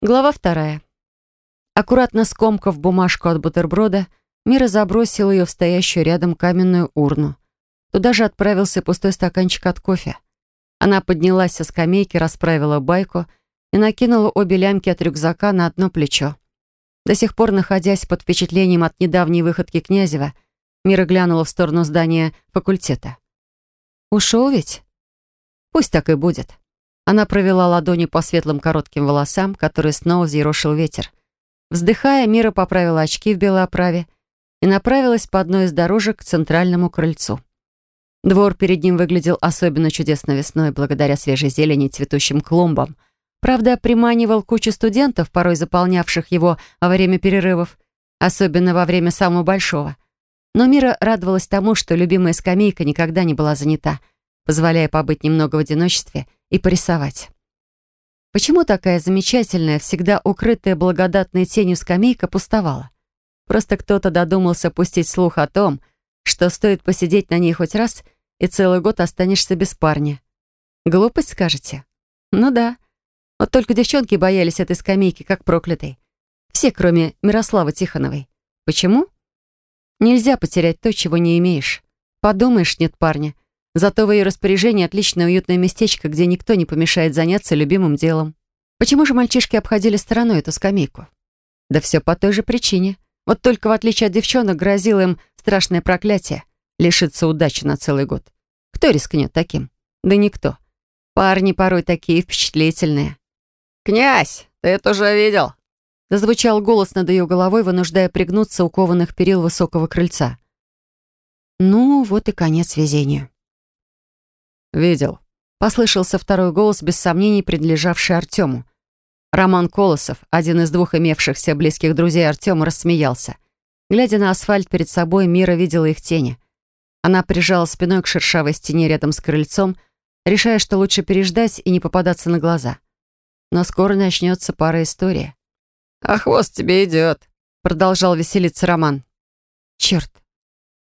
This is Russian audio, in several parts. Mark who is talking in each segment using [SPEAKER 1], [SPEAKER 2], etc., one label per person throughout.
[SPEAKER 1] Глава вторая. Аккуратно скомкав бумажку от бутерброда, Мира забросила ее в стоящую рядом каменную урну. Туда же отправился пустой стаканчик от кофе. Она поднялась со скамейки, расправила байку и накинула обе лямки от рюкзака на одно плечо. До сих пор, находясь под впечатлением от недавней выходки Князева, Мира глянула в сторону здания факультета. «Ушел ведь?» «Пусть так и будет». Она провела ладонью по светлым коротким волосам, которые снова взъерошил ветер. Вздыхая, Мира поправила очки в белой оправе и направилась по одной из дорожек к центральному крыльцу. Двор перед ним выглядел особенно чудесно весной, благодаря свежей зелени и цветущим клумбам. Правда, приманивал кучу студентов, порой заполнявших его во время перерывов, особенно во время самого большого. Но Мира радовалась тому, что любимая скамейка никогда не была занята, позволяя побыть немного в одиночестве — и порисовать. Почему такая замечательная, всегда укрытая благодатной тенью скамейка пустовала? Просто кто-то додумался пустить слух о том, что стоит посидеть на ней хоть раз, и целый год останешься без парня. Глупость, скажете? Ну да. Вот только девчонки боялись этой скамейки, как проклятой. Все, кроме Мирославы Тихоновой. Почему? Нельзя потерять то, чего не имеешь. Подумаешь, нет парня — Зато в ее распоряжении отличное уютное местечко, где никто не помешает заняться любимым делом. Почему же мальчишки обходили стороной эту скамейку? Да все по той же причине. Вот только в отличие от девчонок грозило им страшное проклятие — лишиться удачи на целый год. Кто рискнет таким? Да никто. Парни порой такие впечатлительные.
[SPEAKER 2] «Князь, ты это уже видел?»
[SPEAKER 1] Зазвучал голос над ее головой, вынуждая пригнуться у кованых перил высокого крыльца. Ну, вот и конец везению.
[SPEAKER 2] «Видел». Послышался второй голос, без сомнений принадлежавший Артему. Роман Колосов, один из двух имевшихся близких друзей Артема, рассмеялся. Глядя на асфальт перед собой, Мира видела их тени. Она прижала спиной к шершавой стене рядом с крыльцом, решая, что лучше переждать и не попадаться на глаза. Но скоро начнется пара история.
[SPEAKER 1] «А хвост тебе идет», — продолжал веселиться Роман. «Черт,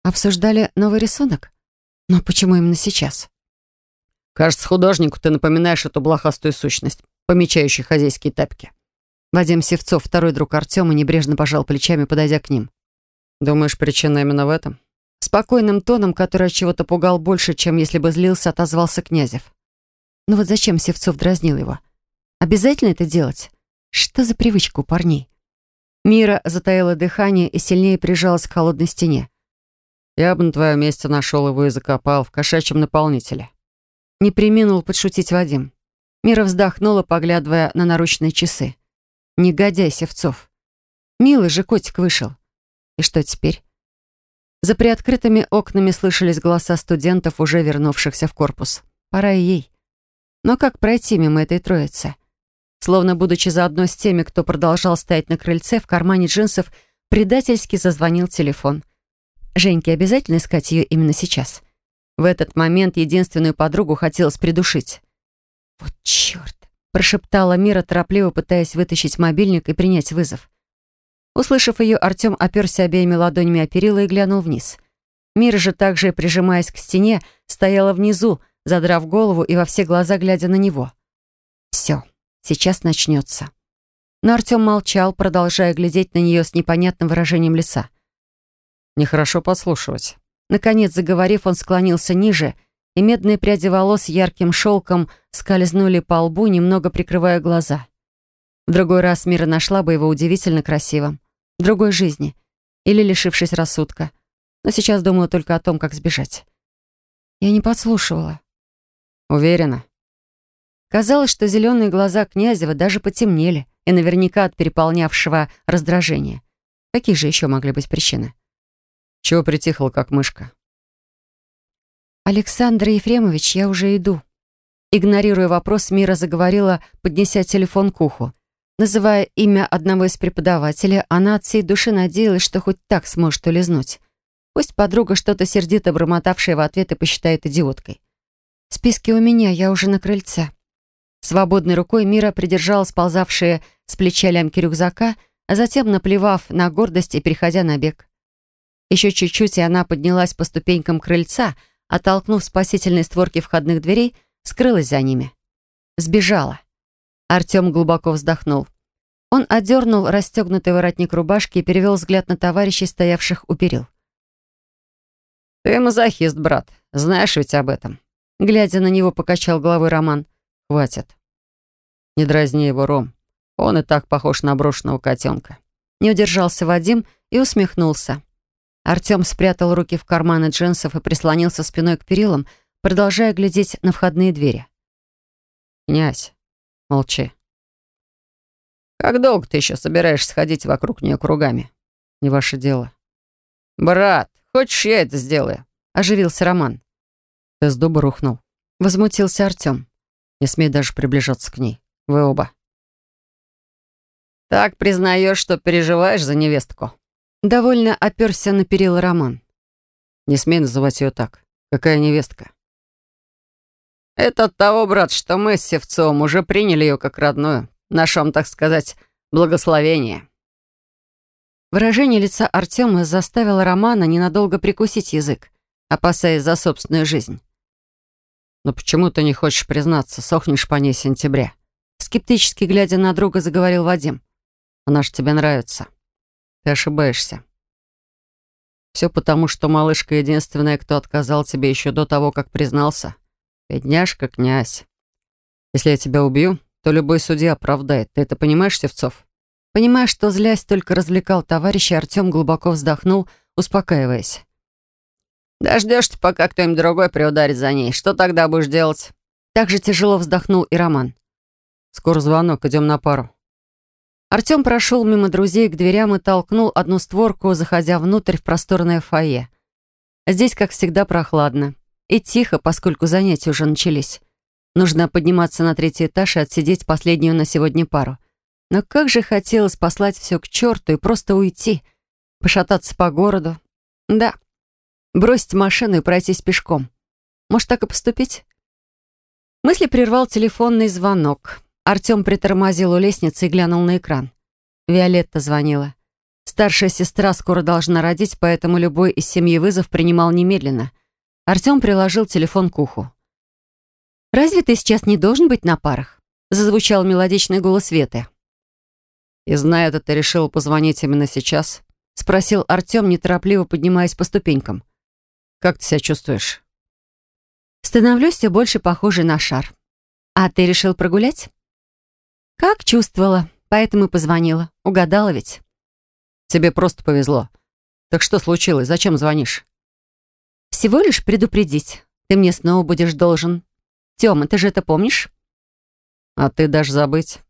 [SPEAKER 1] обсуждали новый рисунок? Но почему именно сейчас?»
[SPEAKER 2] Кажется, художнику ты напоминаешь эту блохастую сущность, помечающую хозяйские тапки.
[SPEAKER 1] Вадим Севцов, второй друг Артема, небрежно пожал плечами, подойдя к ним.
[SPEAKER 2] Думаешь, причина именно в этом?
[SPEAKER 1] Спокойным тоном, который от чего-то пугал больше, чем если бы злился, отозвался Князев. Ну вот зачем Севцов дразнил его? Обязательно это делать? Что за привычка у парней? Мира затаила дыхание и сильнее прижалась к холодной стене.
[SPEAKER 2] Я бы на твоем месте нашел его и закопал в кошачьем наполнителе.
[SPEAKER 1] Не приминул подшутить Вадим. Мира вздохнула, поглядывая на наручные часы. Негодяй Севцов. Милый же котик вышел. И что теперь? За приоткрытыми окнами слышались голоса студентов, уже вернувшихся в корпус. Пора и ей. Но как пройти мимо этой троицы? Словно будучи заодно с теми, кто продолжал стоять на крыльце, в кармане джинсов предательски зазвонил телефон. Женьке обязательно искать ее именно сейчас? В этот момент единственную подругу хотелось придушить. «Вот черт!» — прошептала Мира, торопливо пытаясь вытащить мобильник и принять вызов. Услышав ее, Артем оперся обеими ладонями о перила и глянул вниз. Мира же также, прижимаясь к стене, стояла внизу, задрав голову и во все глаза глядя на него. «Все, сейчас начнется». Но Артем молчал, продолжая глядеть на нее с непонятным выражением лица.
[SPEAKER 2] «Нехорошо подслушивать»,
[SPEAKER 1] Наконец, заговорив, он склонился ниже, и медные пряди волос ярким шелком скользнули по лбу, немного прикрывая глаза. В другой раз Мира нашла бы его удивительно красивым. В другой жизни. Или лишившись рассудка. Но сейчас думаю только о том, как сбежать. Я не подслушивала.
[SPEAKER 2] Уверена.
[SPEAKER 1] Казалось, что зеленые глаза Князева даже потемнели, и наверняка от переполнявшего раздражения. Какие же еще могли быть причины?
[SPEAKER 2] Чего притихла, как мышка?
[SPEAKER 1] «Александр Ефремович, я уже иду». Игнорируя вопрос, Мира заговорила, поднеся телефон к уху. Называя имя одного из преподавателей, она от всей души надеялась, что хоть так сможет улизнуть. Пусть подруга что-то сердито бормотавшая в ответ и посчитает идиоткой. «Списки у меня, я уже на крыльце». Свободной рукой Мира придержала сползавшие с плеча лямки рюкзака, а затем, наплевав на гордость и переходя на бег. Еще чуть-чуть, и она поднялась по ступенькам крыльца, оттолкнув спасительные створки входных дверей, скрылась за ними. Сбежала. Артем глубоко вздохнул. Он одернул расстегнутый воротник рубашки и перевел взгляд на товарищей, стоявших у перил.
[SPEAKER 2] «Ты мазохист, брат. Знаешь ведь об этом».
[SPEAKER 1] Глядя на него, покачал головой Роман.
[SPEAKER 2] «Хватит. Не дразни его, Ром. Он и так похож на брошенного котенка».
[SPEAKER 1] Не удержался Вадим и усмехнулся. Артем спрятал руки в карманы джинсов и прислонился спиной к перилам, продолжая глядеть на входные двери.
[SPEAKER 2] «Князь, молчи. Как долго ты еще собираешься ходить вокруг нее кругами? Не ваше дело». «Брат, хочешь, я это сделаю?» — оживился Роман.
[SPEAKER 1] «Ты с дуба рухнул». Возмутился Артем.
[SPEAKER 2] «Не смей даже приближаться к ней. Вы оба». «Так признаешь, что переживаешь за невестку?»
[SPEAKER 1] Довольно оперся на перила Роман.
[SPEAKER 2] «Не смей называть ее так. Какая невестка?» «Это от того, брат, что мы с Севцовым уже приняли ее как родную. Нашем, так сказать, благословение».
[SPEAKER 1] Выражение лица Артема заставило Романа ненадолго прикусить язык, опасаясь за собственную жизнь.
[SPEAKER 2] «Но почему ты не хочешь признаться? Сохнешь по ней сентября?»
[SPEAKER 1] Скептически глядя на друга, заговорил Вадим.
[SPEAKER 2] «Она же тебе нравится. Ты ошибаешься. Все потому, что малышка единственная, кто отказал тебе еще до того, как признался. Бедняжка, князь. Если я тебя убью, то любой судья оправдает. Ты это понимаешь, Севцов?»
[SPEAKER 1] Понимая, что злясь только развлекал товарища, Артем глубоко вздохнул, успокаиваясь.
[SPEAKER 2] «Дождешься, пока кто-нибудь другой приударит за ней. Что тогда будешь делать?»
[SPEAKER 1] Так же тяжело вздохнул и Роман.
[SPEAKER 2] «Скоро звонок, идем на пару».
[SPEAKER 1] Артем прошел мимо друзей к дверям и толкнул одну створку, заходя внутрь в просторное фойе. Здесь, как всегда, прохладно. И тихо, поскольку занятия уже начались. Нужно подниматься на третий этаж и отсидеть последнюю на сегодня пару. Но как же хотелось послать все к черту и просто уйти. Пошататься по городу. Да. Бросить машину и пройтись пешком. Может, так и поступить? Мысли прервал телефонный звонок. Артем притормозил у лестницы и глянул на экран. Виолетта звонила. Старшая сестра скоро должна родить, поэтому любой из семьи вызов принимал немедленно. Артем приложил телефон к уху. «Разве ты сейчас не должен быть на парах?» Зазвучал мелодичный голос Веты.
[SPEAKER 2] «И зная это, ты решил позвонить именно сейчас?»
[SPEAKER 1] — спросил Артем, неторопливо поднимаясь по ступенькам.
[SPEAKER 2] «Как ты себя чувствуешь?»
[SPEAKER 1] «Становлюсь все больше похожей на шар. А ты решил прогулять?» «Как чувствовала, поэтому и позвонила. Угадала ведь?»
[SPEAKER 2] «Тебе просто повезло. Так что случилось? Зачем звонишь?»
[SPEAKER 1] «Всего лишь предупредить. Ты мне снова будешь должен. Тёма, ты же это помнишь?»
[SPEAKER 2] «А ты даже забыть?»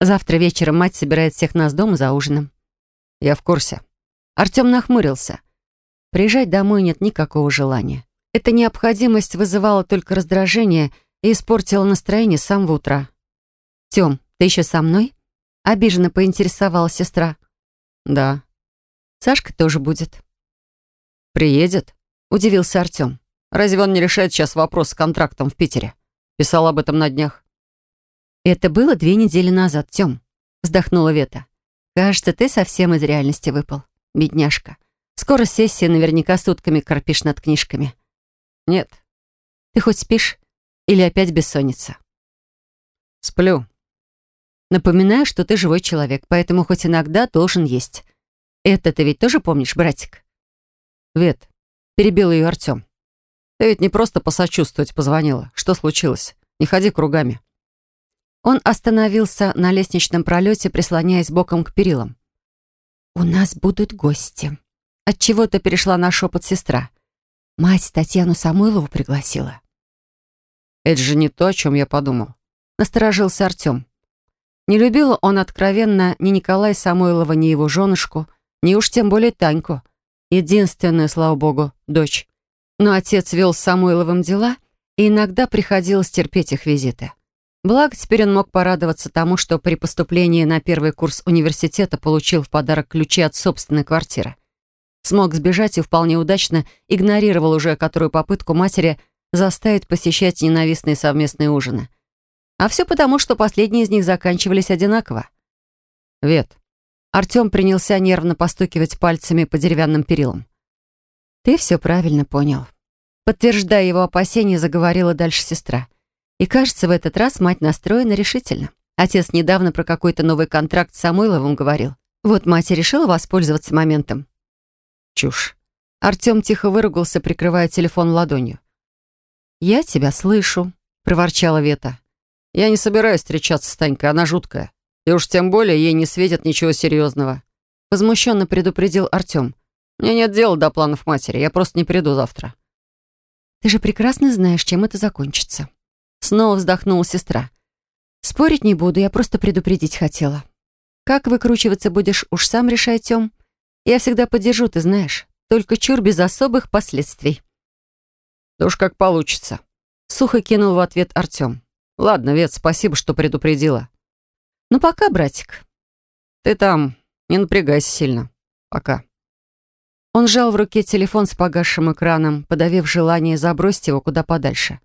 [SPEAKER 1] Завтра вечером мать собирает всех нас дома за ужином.
[SPEAKER 2] Я в курсе.
[SPEAKER 1] Артем нахмурился. Приезжать домой нет никакого желания. Эта необходимость вызывала только раздражение и испортила настроение с самого утра. «Тём, ты еще со мной?» Обиженно поинтересовалась сестра.
[SPEAKER 2] «Да».
[SPEAKER 1] «Сашка тоже будет».
[SPEAKER 2] «Приедет?»
[SPEAKER 1] Удивился Артем.
[SPEAKER 2] «Разве он не решает сейчас вопрос с контрактом в Питере? Писал об этом на днях».
[SPEAKER 1] «Это было две недели назад, Тём», — вздохнула Вета. «Кажется, ты совсем из реальности выпал, бедняжка. Скоро сессия, наверняка сутками корпишь над книжками».
[SPEAKER 2] «Нет».
[SPEAKER 1] «Ты хоть спишь? Или опять бессонница?»
[SPEAKER 2] «Сплю».
[SPEAKER 1] «Напоминаю, что ты живой человек, поэтому хоть иногда должен есть. Это ты ведь тоже помнишь, братик?»
[SPEAKER 2] «Вет», —
[SPEAKER 1] перебил ее Артем.
[SPEAKER 2] «Ты ведь не просто посочувствовать позвонила. Что случилось? Не ходи кругами».
[SPEAKER 1] Он остановился на лестничном пролете, прислоняясь боком к перилам. «У нас будут гости». Отчего-то перешла на шепот сестра. Мать Татьяну Самойлову пригласила.
[SPEAKER 2] «Это же не то, о чем я подумал», —
[SPEAKER 1] насторожился Артем. Не любил он откровенно ни Николая Самойлова, ни его женушку, ни уж тем более Таньку. Единственную, слава богу, дочь. Но отец вел с Самойловым дела, и иногда приходилось терпеть их визиты. Благо, теперь он мог порадоваться тому, что при поступлении на первый курс университета получил в подарок ключи от собственной квартиры. Смог сбежать и вполне удачно игнорировал уже которую попытку матери заставить посещать ненавистные совместные ужины. А все потому, что последние из них заканчивались одинаково.
[SPEAKER 2] «Вет».
[SPEAKER 1] Артем принялся нервно постукивать пальцами по деревянным перилам. «Ты все правильно понял». Подтверждая его опасения, заговорила дальше сестра. И кажется, в этот раз мать настроена решительно. Отец недавно про какой-то новый контракт с Самойловым говорил. Вот мать и решила воспользоваться моментом.
[SPEAKER 2] Чушь.
[SPEAKER 1] Артем тихо выругался, прикрывая телефон ладонью. «Я тебя слышу», — проворчала Вета.
[SPEAKER 2] «Я не собираюсь встречаться с Танькой, она жуткая. И уж тем более ей не светит ничего серьезного».
[SPEAKER 1] Возмущенно предупредил Артем.
[SPEAKER 2] «Мне нет дела до планов матери, я просто не приду завтра».
[SPEAKER 1] «Ты же прекрасно знаешь, чем это закончится». Снова вздохнула сестра. «Спорить не буду, я просто предупредить хотела. Как выкручиваться будешь, уж сам решай, Тём. Я всегда поддержу, ты знаешь. Только чур без особых последствий».
[SPEAKER 2] «Да уж как получится», — сухо кинул в ответ Артём. «Ладно, Вет, спасибо, что предупредила».
[SPEAKER 1] «Ну пока, братик».
[SPEAKER 2] «Ты там не напрягайся сильно. Пока».
[SPEAKER 1] Он сжал в руке телефон с погасшим экраном, подавив желание забросить его куда подальше.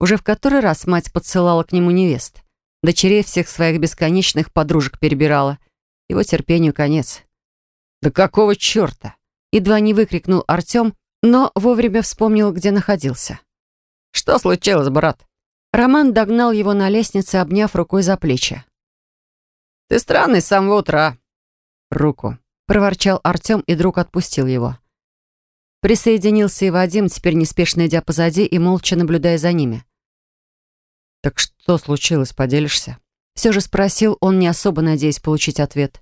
[SPEAKER 1] Уже в который раз мать подсылала к нему невест. Дочерей всех своих бесконечных подружек перебирала. Его терпению конец.
[SPEAKER 2] «Да какого черта?»
[SPEAKER 1] Едва не выкрикнул Артем, но вовремя вспомнил, где находился.
[SPEAKER 2] «Что случилось, брат?»
[SPEAKER 1] Роман догнал его на лестнице, обняв рукой за плечи.
[SPEAKER 2] «Ты странный с самого утра».
[SPEAKER 1] «Руку», проворчал Артем, и друг отпустил его. Присоединился и Вадим, теперь неспешно идя позади и молча наблюдая за ними.
[SPEAKER 2] «Так что случилось, поделишься?»
[SPEAKER 1] Все же спросил он, не особо надеясь получить ответ.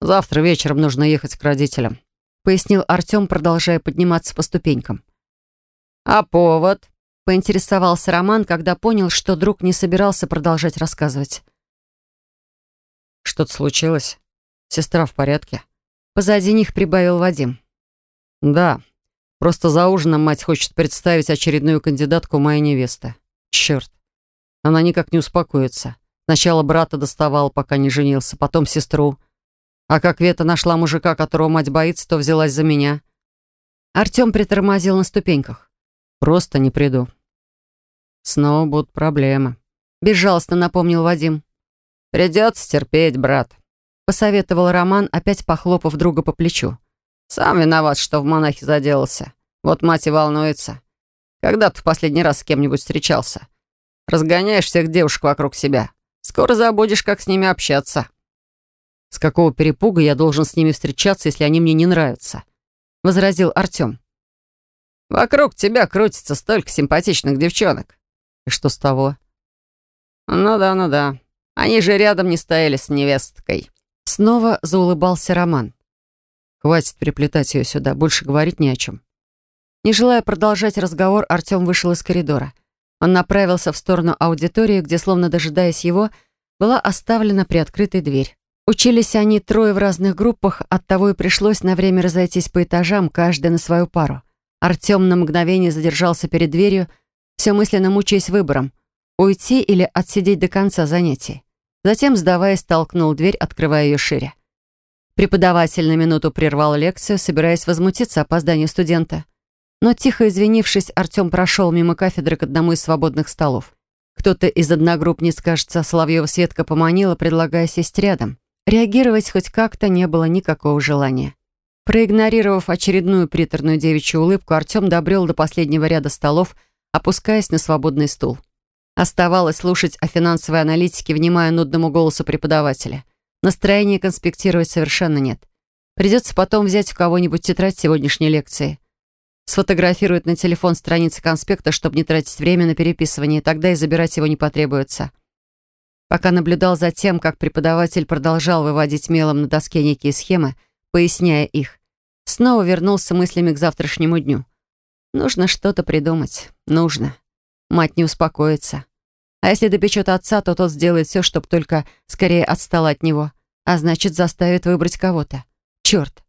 [SPEAKER 2] «Завтра вечером нужно ехать к родителям»,
[SPEAKER 1] пояснил Артем, продолжая подниматься по ступенькам.
[SPEAKER 2] «А повод?»
[SPEAKER 1] Поинтересовался Роман, когда понял, что друг не собирался продолжать рассказывать.
[SPEAKER 2] «Что-то случилось? Сестра в порядке?»
[SPEAKER 1] Позади них прибавил Вадим.
[SPEAKER 2] «Да. Просто за ужином мать хочет представить очередную кандидатку моей невесты. Черт. Она никак не успокоится. Сначала брата доставал, пока не женился, потом сестру. А как Вета нашла мужика, которого мать боится, то взялась за меня.
[SPEAKER 1] Артем притормозил на ступеньках.
[SPEAKER 2] Просто не приду. Снова будут проблемы.
[SPEAKER 1] Безжалостно напомнил Вадим.
[SPEAKER 2] Придется терпеть, брат
[SPEAKER 1] посоветовал Роман, опять похлопав друга по плечу.
[SPEAKER 2] «Сам виноват, что в монахе заделался. Вот мать и волнуется. Когда ты в последний раз с кем-нибудь встречался? Разгоняешь всех девушек вокруг себя. Скоро забудешь, как с ними общаться».
[SPEAKER 1] «С какого перепуга я должен с ними встречаться, если они мне не нравятся?» — возразил Артем.
[SPEAKER 2] «Вокруг тебя крутится столько симпатичных девчонок.
[SPEAKER 1] И что с того?»
[SPEAKER 2] «Ну да, ну да. Они же рядом не стояли с невесткой».
[SPEAKER 1] Снова заулыбался Роман.
[SPEAKER 2] «Хватит приплетать ее сюда, больше говорить не о чем».
[SPEAKER 1] Не желая продолжать разговор, Артем вышел из коридора. Он направился в сторону аудитории, где, словно дожидаясь его, была оставлена приоткрытая дверь. Учились они трое в разных группах, оттого и пришлось на время разойтись по этажам, каждый на свою пару. Артем на мгновение задержался перед дверью, все мысленно мучаясь выбором — уйти или отсидеть до конца занятий. Затем, сдаваясь, толкнул дверь, открывая ее шире. Преподаватель на минуту прервал лекцию, собираясь возмутиться опозданию студента. Но, тихо извинившись, Артем прошел мимо кафедры к одному из свободных столов. Кто-то из одногруппниц, кажется, Соловьева Светка поманила, предлагая сесть рядом. Реагировать хоть как-то не было никакого желания. Проигнорировав очередную приторную девичью улыбку, Артем добрел до последнего ряда столов, опускаясь на свободный стул. Оставалось слушать о финансовой аналитике, внимая нудному голосу преподавателя. Настроения конспектировать совершенно нет. Придется потом взять у кого-нибудь тетрадь сегодняшней лекции. Сфотографирует на телефон страницы конспекта, чтобы не тратить время на переписывание, тогда и забирать его не потребуется. Пока наблюдал за тем, как преподаватель продолжал выводить мелом на доске некие схемы, поясняя их, снова вернулся мыслями к завтрашнему дню. Нужно что-то придумать. Нужно. Мать не успокоится. А если допечет отца, то тот сделает все, чтобы только скорее отстал от него. А значит, заставит выбрать кого-то. Черт,